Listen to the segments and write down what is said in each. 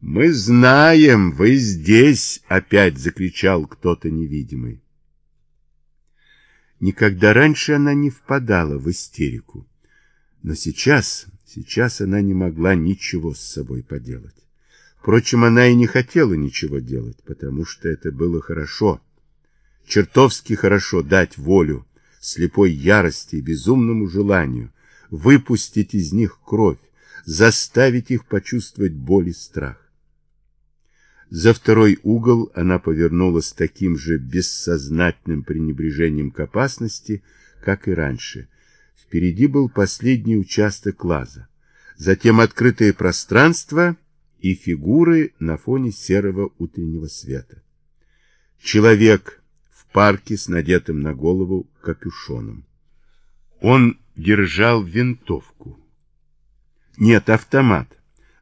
«Мы знаем, вы здесь!» — опять закричал кто-то невидимый. Никогда раньше она не впадала в истерику. Но сейчас, сейчас она не могла ничего с собой поделать. Впрочем, она и не хотела ничего делать, потому что это было хорошо. Чертовски хорошо дать волю слепой ярости и безумному желанию, выпустить из них кровь, заставить их почувствовать боль и страх. За второй угол она повернулась с таким же бессознательным пренебрежением к опасности, как и раньше. Впереди был последний участок лаза, затем открытое пространство и фигуры на фоне серого утреннего света. Человек в парке с надетым на голову капюшоном. Он держал винтовку. Нет, автомат.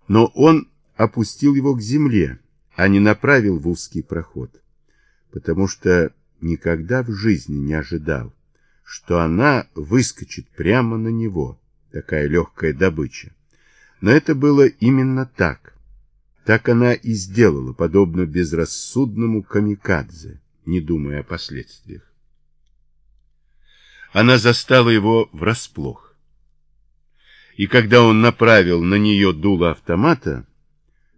Но он опустил его к земле, а не направил в узкий проход. Потому что никогда в жизни не ожидал, что она выскочит прямо на него, такая легкая добыча. Но это было именно так. Так она и сделала, подобно безрассудному камикадзе, не думая о последствиях. Она застала его врасплох. И когда он направил на нее дуло автомата,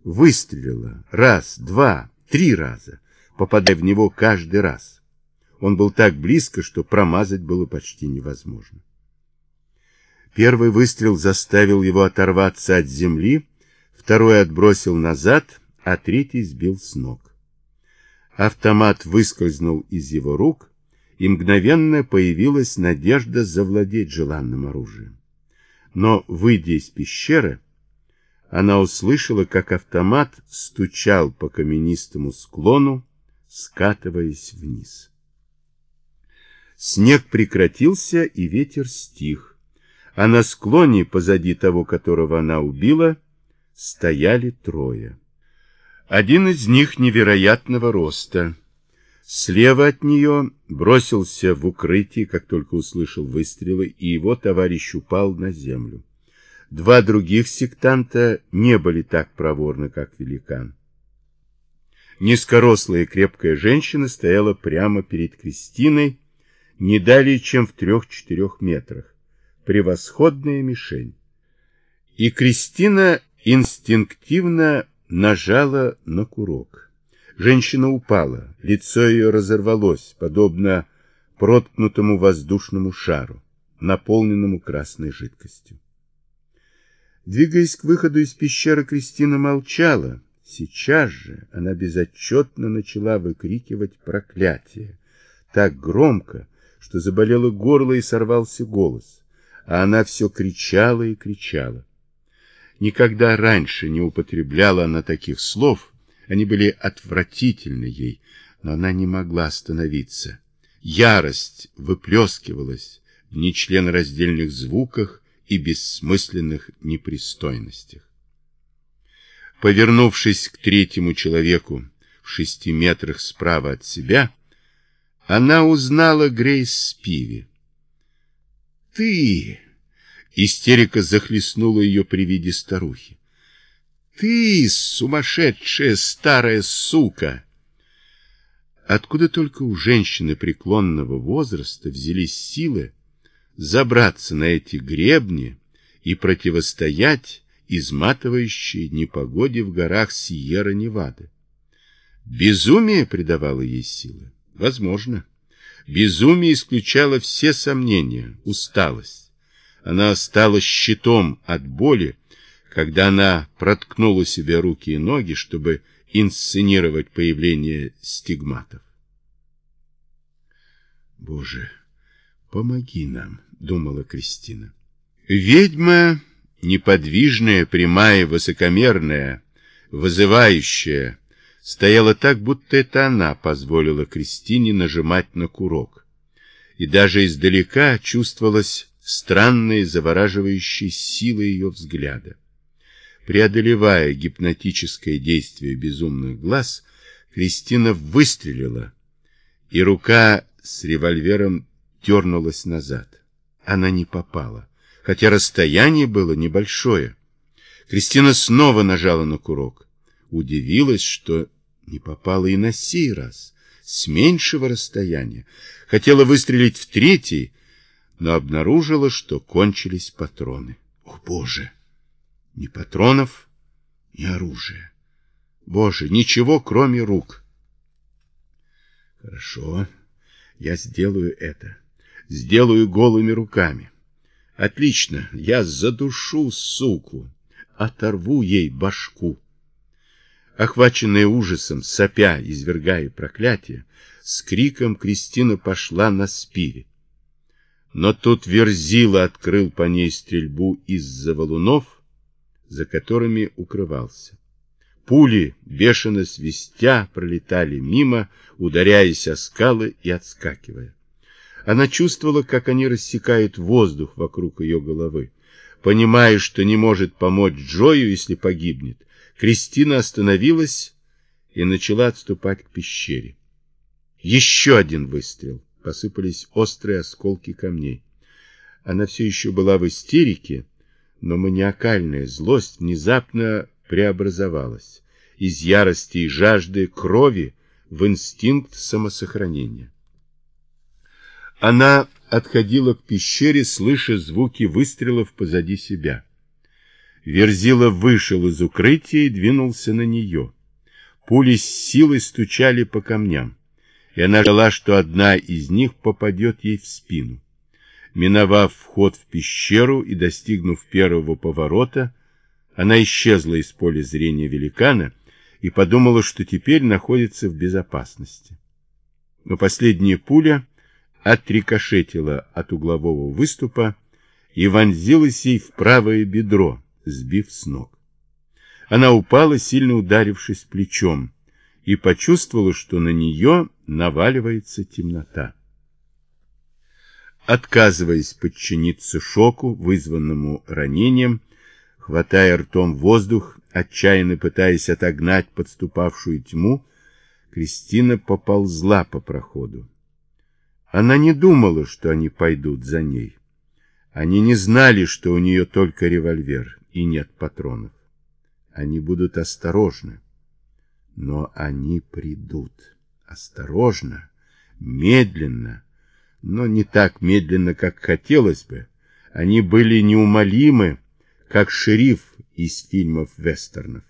выстрелила раз, два, три раза, попадая в него каждый раз. Он был так близко, что промазать было почти невозможно. Первый выстрел заставил его оторваться от земли, второй отбросил назад, а третий сбил с ног. Автомат выскользнул из его рук, и мгновенно появилась надежда завладеть желанным оружием. Но, выйдя из пещеры, она услышала, как автомат стучал по каменистому склону, скатываясь вниз. Снег прекратился, и ветер стих, а на склоне, позади того, которого она убила, стояли трое. Один из них невероятного роста, Слева от нее бросился в укрытие, как только услышал выстрелы, и его товарищ упал на землю. Два других сектанта не были так проворны, как великан. Низкорослая крепкая женщина стояла прямо перед Кристиной, не далее, чем в трех-четырех метрах. Превосходная мишень. И Кристина инстинктивно нажала на курок. Женщина упала, лицо ее разорвалось, подобно проткнутому воздушному шару, наполненному красной жидкостью. Двигаясь к выходу из пещеры, Кристина молчала. Сейчас же она безотчетно начала выкрикивать проклятие. Так громко, что заболело горло и сорвался голос. А она все кричала и кричала. Никогда раньше не употребляла она таких слов, они были отвратительны ей, но она не могла остановиться. Ярость выплескивалась в нечленораздельных звуках и бессмысленных непристойностях. Повернувшись к третьему человеку в шести метрах справа от себя, она узнала Грейс Спиви. «Ты!» Истерика захлестнула ее при виде старухи. Ты, сумасшедшая старая сука! Откуда только у женщины преклонного возраста взялись силы забраться на эти гребни и противостоять изматывающей непогоде в горах Сьерра-Невады? Безумие придавало ей силы? Возможно. Безумие исключало все сомнения, усталость. Она стала щитом от боли, когда она проткнула себе руки и ноги, чтобы инсценировать появление стигматов. «Боже, помоги нам», — думала Кристина. Ведьма, неподвижная, прямая, высокомерная, вызывающая, стояла так, будто это она позволила Кристине нажимать на курок. И даже издалека чувствовалась странная завораживающая сила ее взгляда. Преодолевая гипнотическое действие безумных глаз, Кристина выстрелила, и рука с револьвером дернулась назад. Она не попала, хотя расстояние было небольшое. Кристина снова нажала на курок. Удивилась, что не попала и на сей раз, с меньшего расстояния. Хотела выстрелить в третий, но обнаружила, что кончились патроны. О, Боже! Ни патронов, ни оружия. Боже, ничего, кроме рук. Хорошо, я сделаю это. Сделаю голыми руками. Отлично, я задушу суку, оторву ей башку. Охваченная ужасом, сопя, извергая проклятие, с криком Кристина пошла на спире. Но тут Верзила открыл по ней стрельбу из-за валунов, за которыми укрывался. Пули, бешено свистя, пролетали мимо, ударяясь о скалы и отскакивая. Она чувствовала, как они рассекают воздух вокруг ее головы. Понимая, что не может помочь Джою, если погибнет, Кристина остановилась и начала отступать к пещере. Еще один выстрел. Посыпались острые осколки камней. Она все еще была в истерике, но маниакальная злость внезапно преобразовалась из ярости и жажды крови в инстинкт самосохранения. Она отходила к пещере, слыша звуки выстрелов позади себя. Верзила вышел из укрытия и двинулся на нее. Пули с силой стучали по камням, и она ждала, что одна из них попадет ей в спину. Миновав вход в пещеру и достигнув первого поворота, она исчезла из поля зрения великана и подумала, что теперь находится в безопасности. Но последняя пуля отрикошетила от углового выступа и вонзилась ей в правое бедро, сбив с ног. Она упала, сильно ударившись плечом, и почувствовала, что на нее наваливается темнота. Отказываясь подчиниться шоку, вызванному ранением, хватая ртом воздух, отчаянно пытаясь отогнать подступавшую тьму, Кристина поползла по проходу. Она не думала, что они пойдут за ней. Они не знали, что у нее только револьвер и нет патронов. Они будут осторожны. Но они придут. Осторожно, медленно, но не так медленно, как хотелось бы. Они были неумолимы, как шериф из фильмов вестернов.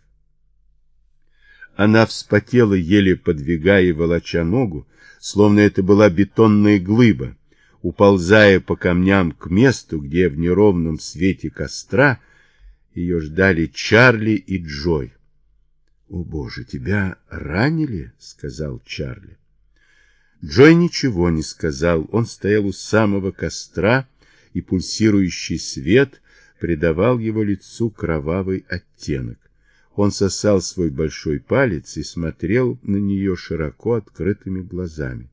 Она вспотела, еле подвигая и волоча ногу, словно это была бетонная глыба, уползая по камням к месту, где в неровном свете костра ее ждали Чарли и Джой. — О, Боже, тебя ранили? — сказал Чарли. Джой ничего не сказал. Он стоял у самого костра, и пульсирующий свет придавал его лицу кровавый оттенок. Он сосал свой большой палец и смотрел на нее широко открытыми глазами.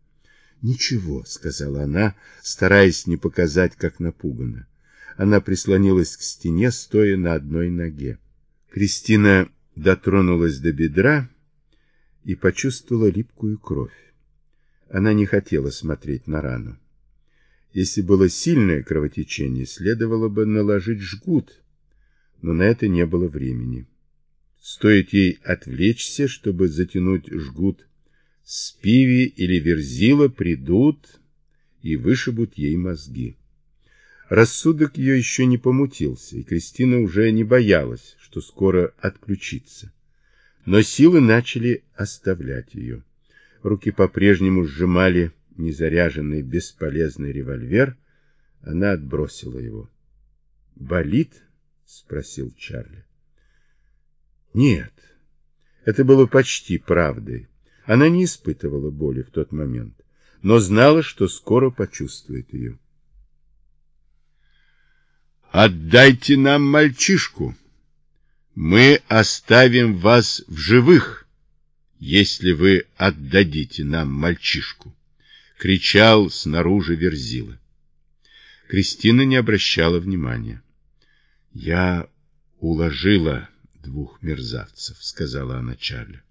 «Ничего», — сказала она, стараясь не показать, как напугана. Она прислонилась к стене, стоя на одной ноге. Кристина дотронулась до бедра и почувствовала липкую кровь. Она не хотела смотреть на рану. Если было сильное кровотечение, следовало бы наложить жгут, но на это не было времени. Стоит ей отвлечься, чтобы затянуть жгут, Спиви или Верзила придут и вышибут ей мозги. Рассудок ее еще не помутился, и Кристина уже не боялась, что скоро отключится. Но силы начали оставлять ее. Руки по-прежнему сжимали незаряженный бесполезный револьвер, она отбросила его. «Болит?» — спросил Чарли. «Нет, это было почти правдой. Она не испытывала боли в тот момент, но знала, что скоро почувствует ее. «Отдайте нам мальчишку! Мы оставим вас в живых, если вы отдадите нам мальчишку!» — кричал снаружи Верзила. Кристина не обращала внимания. «Я уложила двух мерзавцев», — сказала она Чарли.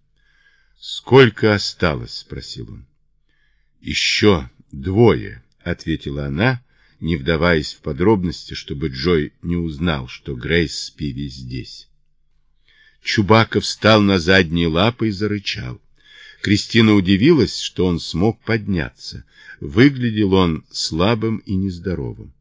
«Сколько осталось?» — спросил он. «Еще двое», — ответила она, не вдаваясь в подробности, чтобы Джой не узнал, что Грейс с Пиви здесь. Чубака встал на задние лапы и зарычал. Кристина удивилась, что он смог подняться. Выглядел он слабым и нездоровым.